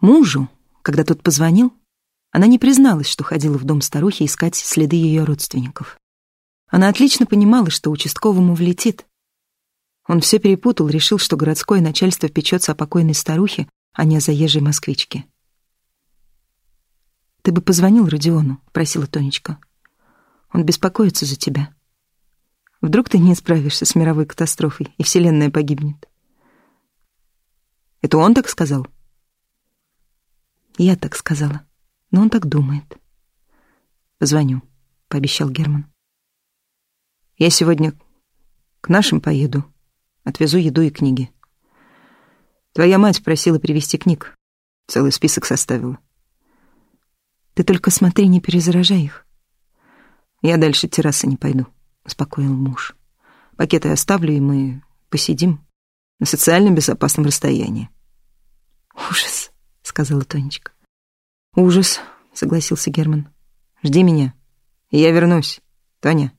Мужу, когда тот позвонил, она не призналась, что ходила в дом старухи искать следы ее родственников. Она отлично понимала, что участковому влетит. Он все перепутал, решил, что городское начальство печется о покойной старухе, а не о заезжей москвичке. «Ты бы позвонил Родиону», — просила Тонечка. «Он беспокоится за тебя. Вдруг ты не справишься с мировой катастрофой, и Вселенная погибнет». «Это он так сказал?» «Я так сказала, но он так думает». «Позвоню», — пообещал Герман. «Я сегодня к нашим поеду, отвезу еду и книги. Твоя мать просила привезти книг, целый список составила». Ты только смотри, не перезаражай их. Я дальше террасы не пойду, успокоил муж. Пакеты оставлю, и мы посидим на социально безопасном расстоянии. Ужас, сказала Тонечка. Ужас, согласился Герман. Жди меня, я вернусь, Тоня.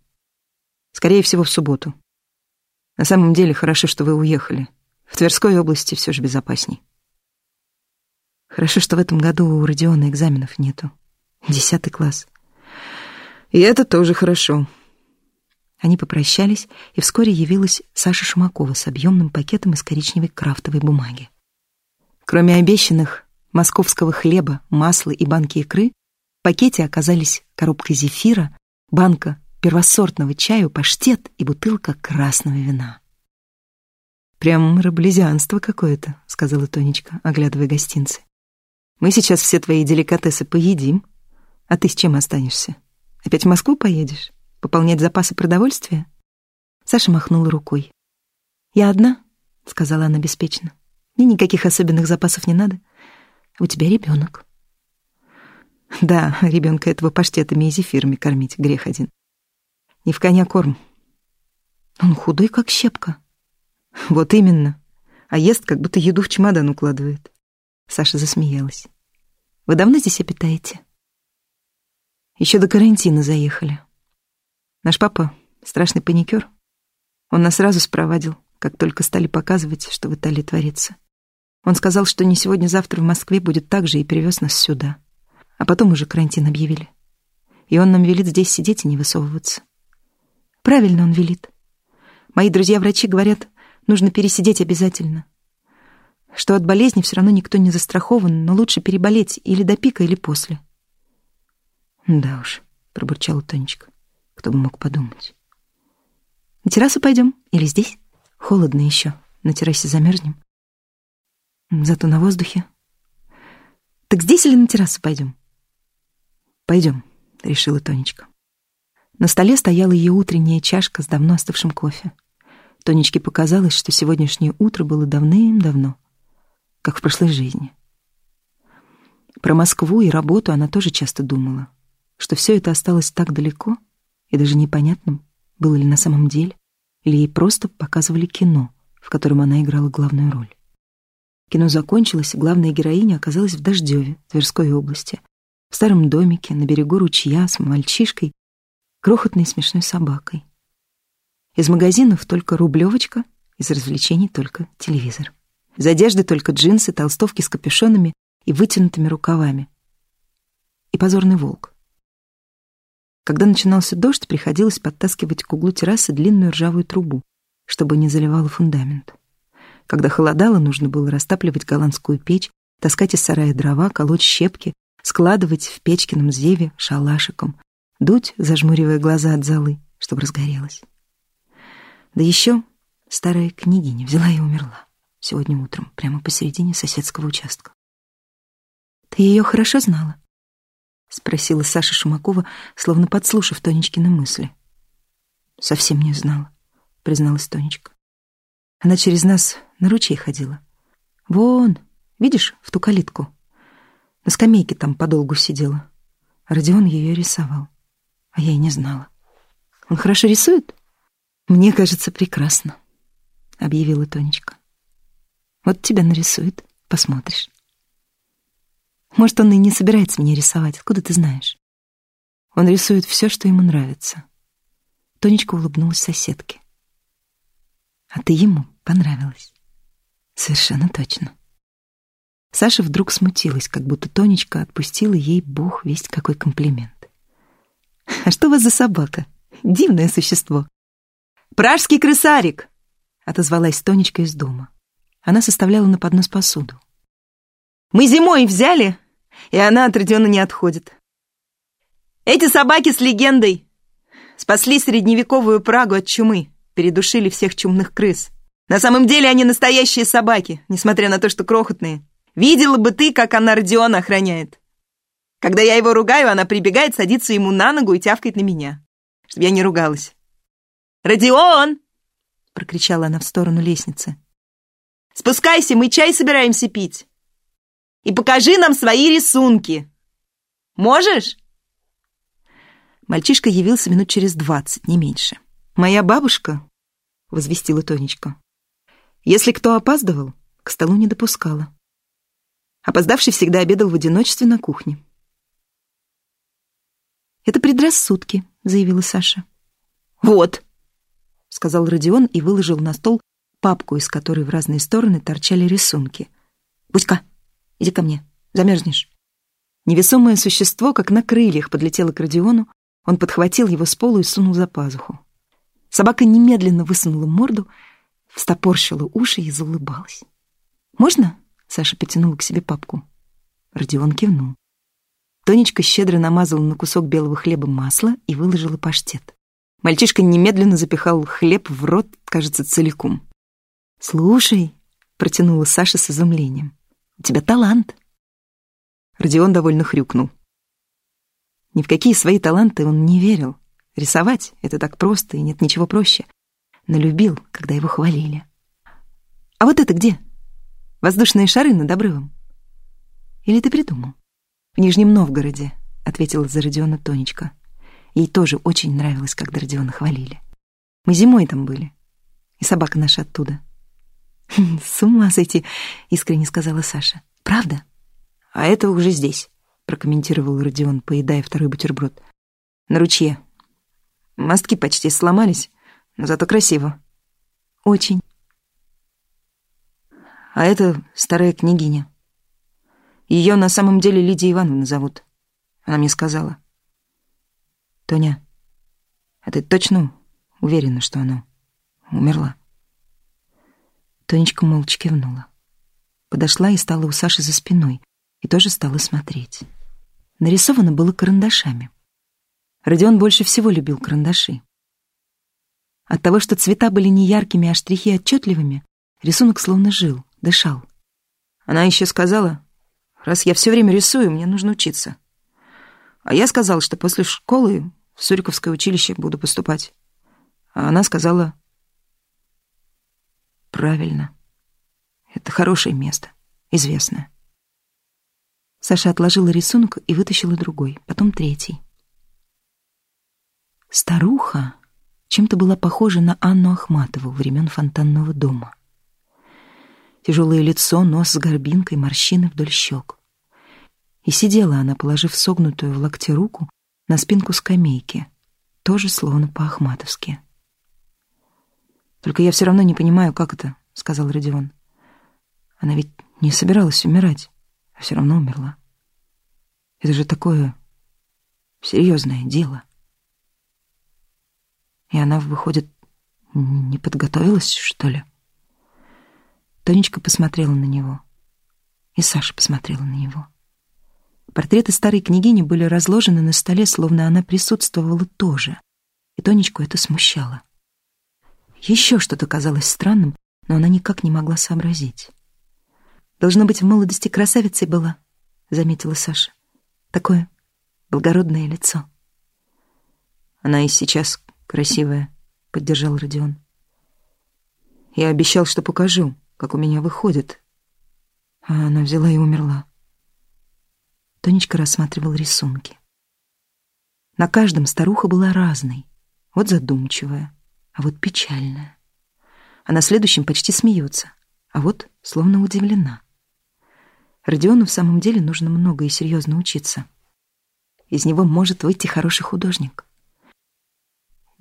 Скорее всего, в субботу. На самом деле, хорошо, что вы уехали. В Тверской области все же безопасней. Хорошо, что в этом году у Родиона экзаменов нету. Десятый класс. И это тоже хорошо. Они попрощались, и вскоре явилась Саша Шумакова с объемным пакетом из коричневой крафтовой бумаги. Кроме обещанных московского хлеба, масла и банки икры, в пакете оказались коробка зефира, банка первосортного чаю, паштет и бутылка красного вина. «Прям раблезианство какое-то», — сказала Тонечка, оглядывая гостинцы. «Мы сейчас все твои деликатесы поедим, а ты с чем останешься? Опять в Москву поедешь? Пополнять запасы продовольствия? Саша махнула рукой. Я одна, сказала она беспечно. Мне никаких особенных запасов не надо. У тебя ребенок. Да, ребенка этого паштетами и зефирами кормить грех один. Не в коня корм. Он худой, как щепка. Вот именно. А ест, как будто еду в чемодан укладывает. Саша засмеялась. Вы давно здесь обитаете? Еще до карантина заехали. Наш папа — страшный паникер. Он нас сразу спровадил, как только стали показывать, что в Италии творится. Он сказал, что не сегодня-завтра в Москве будет так же, и привез нас сюда. А потом уже карантин объявили. И он нам велит здесь сидеть и не высовываться. Правильно он велит. Мои друзья-врачи говорят, нужно пересидеть обязательно. Что от болезни все равно никто не застрахован, но лучше переболеть или до пика, или после. — да уж, пробурчала Тонечка. Кто бы мог подумать. На террасу пойдем или здесь? Холодно еще. На террасе замерзнем. Зато на воздухе. Так здесь или на террасу пойдем? Пойдем, решила Тонечка. На столе стояла ее утренняя чашка с давно остывшим кофе. Тонечке показалось, что сегодняшнее утро было давным-давно, как в прошлой жизни. Про Москву и работу она тоже часто думала что все это осталось так далеко и даже непонятным, было ли на самом деле, или ей просто показывали кино, в котором она играла главную роль. Кино закончилось, и главная героиня оказалась в Дождеве, Тверской области, в старом домике на берегу ручья с мальчишкой, крохотной смешной собакой. Из магазинов только рублевочка, из развлечений только телевизор. Из одежды только джинсы, толстовки с капюшонами и вытянутыми рукавами. И позорный волк. Когда начинался дождь, приходилось подтаскивать к углу террасы длинную ржавую трубу, чтобы не заливало фундамент. Когда холодало, нужно было растапливать голландскую печь, таскать из сарая дрова, колоть щепки, складывать в печкином зеве шалашиком, дуть, зажмуривая глаза от золы, чтобы разгорелось. Да еще старая княгиня взяла и умерла сегодня утром, прямо посередине соседского участка. «Ты ее хорошо знала?» — спросила Саша Шумакова, словно подслушав Тонечкины мысли. «Совсем не знала», — призналась Тонечка. «Она через нас на ручей ходила. Вон, видишь, в ту калитку. На скамейке там подолгу сидела. Родион ее рисовал, а я и не знала. Он хорошо рисует? Мне кажется, прекрасно», — объявила Тонечка. «Вот тебя нарисует, посмотришь». Может, он и не собирается меня рисовать, откуда ты знаешь? Он рисует все, что ему нравится. Тонечка улыбнулась соседке. А ты ему понравилась. Совершенно точно. Саша вдруг смутилась, как будто Тонечка отпустила ей бог весть какой комплимент. «А что у вас за собака? Дивное существо!» «Пражский крысарик!» — отозвалась Тонечка из дома. Она составляла на поднос посуду. «Мы зимой взяли, и она от Родиона не отходит. Эти собаки с легендой спасли средневековую Прагу от чумы, передушили всех чумных крыс. На самом деле они настоящие собаки, несмотря на то, что крохотные. Видела бы ты, как она Родиона охраняет. Когда я его ругаю, она прибегает, садится ему на ногу и тявкает на меня, чтобы я не ругалась. «Родион!» — прокричала она в сторону лестницы. «Спускайся, мы чай собираемся пить. И покажи нам свои рисунки. Можешь?» Мальчишка явился минут через двадцать, не меньше. «Моя бабушка», — возвестила Тонечка, — «если кто опаздывал, к столу не допускала. Опоздавший всегда обедал в одиночестве на кухне. «Это предрассудки», — заявила Саша. «Вот», — сказал Родион и выложил на стол папку, из которой в разные стороны торчали рисунки. «Буська, иди ко мне, замерзнешь». Невесомое существо, как на крыльях, подлетело к Родиону, он подхватил его с пола и сунул за пазуху. Собака немедленно высунула морду, встопорщила уши и заулыбалась. «Можно?» Саша потянула к себе папку. Родион кивнул. Тонечка щедро намазала на кусок белого хлеба масло и выложила паштет. Мальчишка немедленно запихал хлеб в рот, кажется, целиком. «Слушай», — протянула Саша с изумлением, — «у тебя талант». Родион довольно хрюкнул. Ни в какие свои таланты он не верил. Рисовать — это так просто, и нет ничего проще. Но любил, когда его хвалили. «А вот это где?» Воздушные шары над обрывом. Или ты придумал? В Нижнем Новгороде, ответила за Родиона Тонечка. Ей тоже очень нравилось, когда Родиона хвалили. Мы зимой там были. И собака наша оттуда. «С ума сойти!» — искренне сказала Саша. «Правда?» «А это уже здесь», — прокомментировал Родион, поедая второй бутерброд. «На ручье. Мостки почти сломались, но зато красиво». «Очень», а это старая княгиня. Ее на самом деле Лидия Ивановна зовут. Она мне сказала. Тоня, а ты точно уверена, что она умерла? Тонечка молча кивнула. Подошла и стала у Саши за спиной, и тоже стала смотреть. Нарисовано было карандашами. Родион больше всего любил карандаши. От того, что цвета были не яркими, а штрихи отчетливыми, рисунок словно жил, дышал. Она еще сказала, раз я все время рисую, мне нужно учиться. А я сказал, что после школы в Суриковское училище буду поступать. А она сказала, правильно, это хорошее место, известное. Саша отложила рисунок и вытащила другой, потом третий. Старуха чем-то была похожа на Анну Ахматову времен фонтанного дома. Тяжелое лицо, нос с горбинкой, морщины вдоль щек. И сидела она, положив согнутую в локте руку на спинку скамейки, тоже словно по-ахматовски. «Только я все равно не понимаю, как это», — сказал Родион. «Она ведь не собиралась умирать, а все равно умерла. Это же такое серьезное дело». И она, выходит, не подготовилась, что ли? Тонечка посмотрела на него. И Саша посмотрела на него. Портреты старой княгини были разложены на столе, словно она присутствовала тоже. И Тонечку это смущало. Еще что-то казалось странным, но она никак не могла сообразить. «Должно быть, в молодости красавицей была», — заметила Саша. «Такое благородное лицо». «Она и сейчас красивая», — поддержал Родион. «Я обещал, что покажу», как у меня выходит. А она взяла и умерла. Тонечка рассматривал рисунки. На каждом старуха была разной. Вот задумчивая, а вот печальная. А на следующем почти смеется, а вот словно удивлена. Родиону в самом деле нужно много и серьезно учиться. Из него может выйти хороший художник.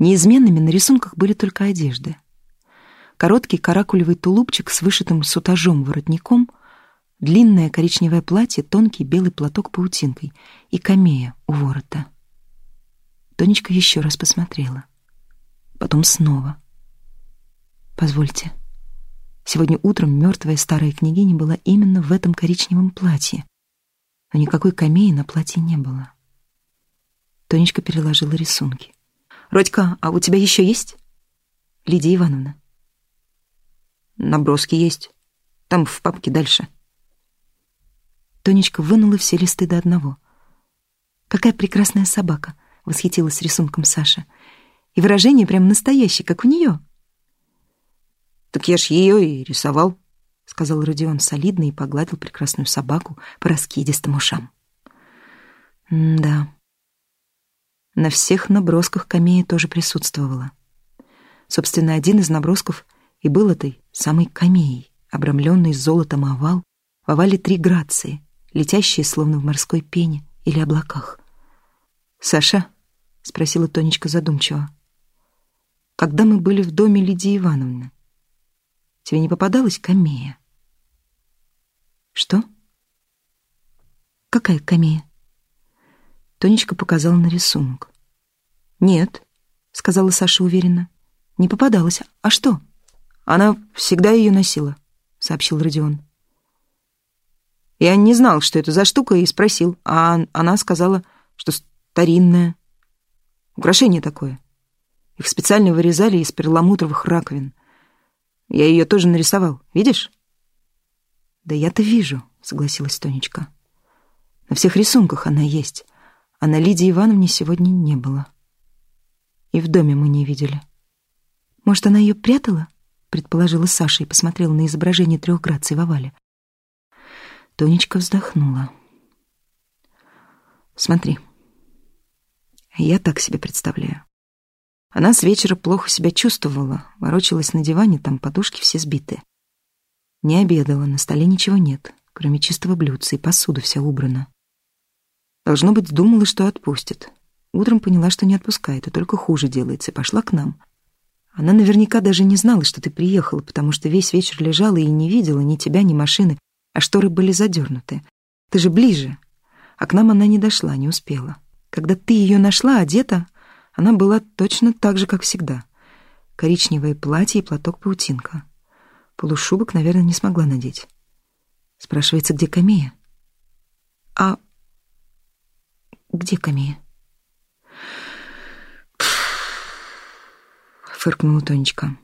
Неизменными на рисунках были только одежды — Короткий каракулевый тулупчик с вышитым сутажом воротником, длинное коричневое платье, тонкий белый платок паутинкой и камея у ворота. Тонечка еще раз посмотрела. Потом снова. «Позвольте. Сегодня утром мертвая старая княгиня была именно в этом коричневом платье, но никакой камеи на платье не было». Тонечка переложила рисунки. «Родька, а у тебя еще есть?» «Лидия Ивановна». «Наброски есть. Там в папке дальше». Тонечка вынула все листы до одного. «Какая прекрасная собака!» — восхитилась рисунком Саша. «И выражение прям настоящее, как у нее». «Так я ж ее и рисовал», — сказал Родион солидно и погладил прекрасную собаку по раскидистым ушам. «Да, на всех набросках камея тоже присутствовала. Собственно, один из набросков и был этой самой камеей, обрамленный золотом овал, в овале три грации, летящие словно в морской пене или облаках. «Саша?» — спросила Тонечка задумчиво. «Когда мы были в доме Лидии Ивановны, тебе не попадалась камея?» «Что?» «Какая камея?» Тонечка показала на рисунок. «Нет», — сказала Саша уверенно. «Не попадалась. А что?» «Она всегда ее носила», — сообщил Родион. Я не знал, что это за штука, и спросил. А она сказала, что старинная. Украшение такое. Их специально вырезали из перламутровых раковин. Я ее тоже нарисовал. Видишь? «Да я-то вижу», — согласилась Тонечка. «На всех рисунках она есть а на Лидии Ивановне сегодня не было. И в доме мы не видели. Может, она ее прятала? Предположила Саша и посмотрела на изображение трех граций в овале. Тонечка вздохнула. Смотри, я так себе представляю. Она с вечера плохо себя чувствовала, ворочалась на диване, там подушки все сбиты. Не обедала, на столе ничего нет, кроме чистого блюдца, и посуда вся убрана. Должно быть, думала, что отпустит. Утром поняла, что не отпускает, а только хуже делается, и пошла к нам. Она наверняка даже не знала, что ты приехала, потому что весь вечер лежала и не видела ни тебя, ни машины, а шторы были задернуты. Ты же ближе. А к нам она не дошла, не успела. Когда ты ее нашла, одета, она была точно так же, как всегда. Коричневое платье и платок-паутинка. Полушубок, наверное, не смогла надеть. Спрашивается, где Камея? А где Камия? Фыркнула Тонечка.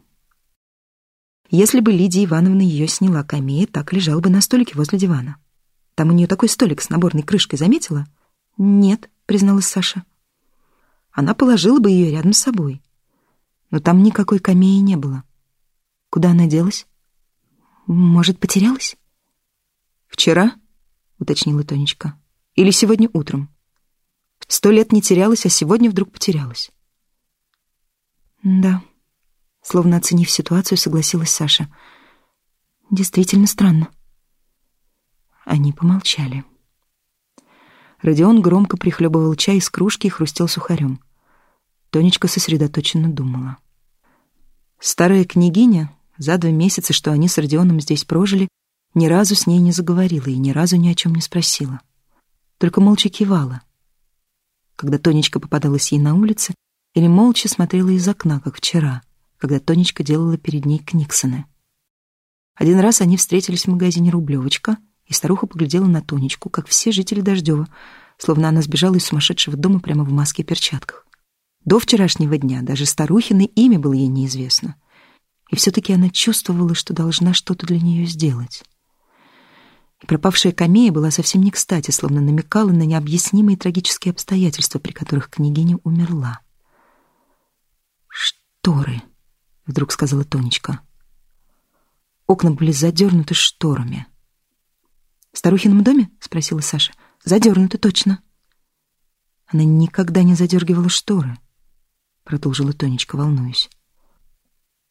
Если бы Лидия Ивановна ее сняла, Камия так лежала бы на столике возле дивана. Там у нее такой столик с наборной крышкой, заметила? Нет, призналась Саша. Она положила бы ее рядом с собой. Но там никакой камеи не было. Куда она делась? Может, потерялась? Вчера, уточнила Тонечка. Или сегодня утром? Сто лет не терялась, а сегодня вдруг потерялась. Да, словно оценив ситуацию, согласилась Саша. Действительно странно. Они помолчали. Родион громко прихлебывал чай из кружки и хрустел сухарем. Тонечка сосредоточенно думала. Старая княгиня, за два месяца, что они с Родионом здесь прожили, ни разу с ней не заговорила и ни разу ни о чем не спросила. Только молча кивала, когда Тонечка попадалась ей на улице, или молча смотрела из окна, как вчера, когда Тонечка делала перед ней книксоны. Один раз они встретились в магазине «Рублевочка», и старуха поглядела на Тонечку, как все жители Дождева, словно она сбежала из сумасшедшего дома прямо в маске и перчатках. До вчерашнего дня даже старухины имя было ей неизвестно. И все-таки она чувствовала, что должна что-то для нее сделать. Пропавшая камея была совсем не кстати, словно намекала на необъяснимые трагические обстоятельства, при которых княгиня умерла. «Шторы», — вдруг сказала Тонечка. Окна были задернуты шторами. «В старухином доме?» — спросила Саша. «Задернуты, точно». Она никогда не задергивала шторы, — продолжила Тонечка, волнуясь.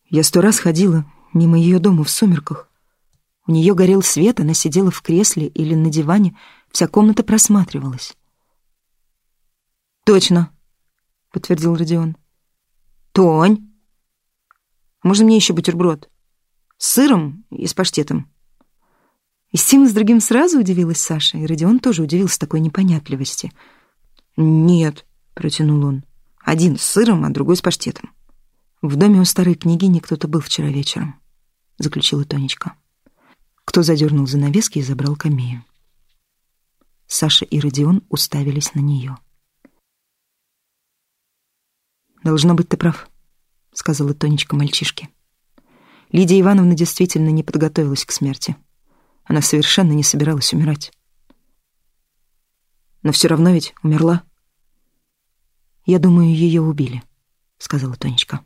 Я сто раз ходила мимо ее дома в сумерках, у нее горел свет, она сидела в кресле или на диване, вся комната просматривалась. «Точно», — подтвердил Родион. «Тонь, можно мне еще бутерброд? С сыром и с паштетом?» И с с другим сразу удивилась Саша, и Родион тоже удивился такой непонятливости. «Нет», — протянул он, — «один с сыром, а другой с паштетом». «В доме у старой княгини кто-то был вчера вечером», — заключила Тонечка. Кто задернул занавески и забрал камею. Саша и Родион уставились на нее. «Должно быть, ты прав», — сказала Тонечка мальчишке. Лидия Ивановна действительно не подготовилась к смерти. Она совершенно не собиралась умирать. Но все равно ведь умерла. «Я думаю, ее убили», — сказала Тонечка.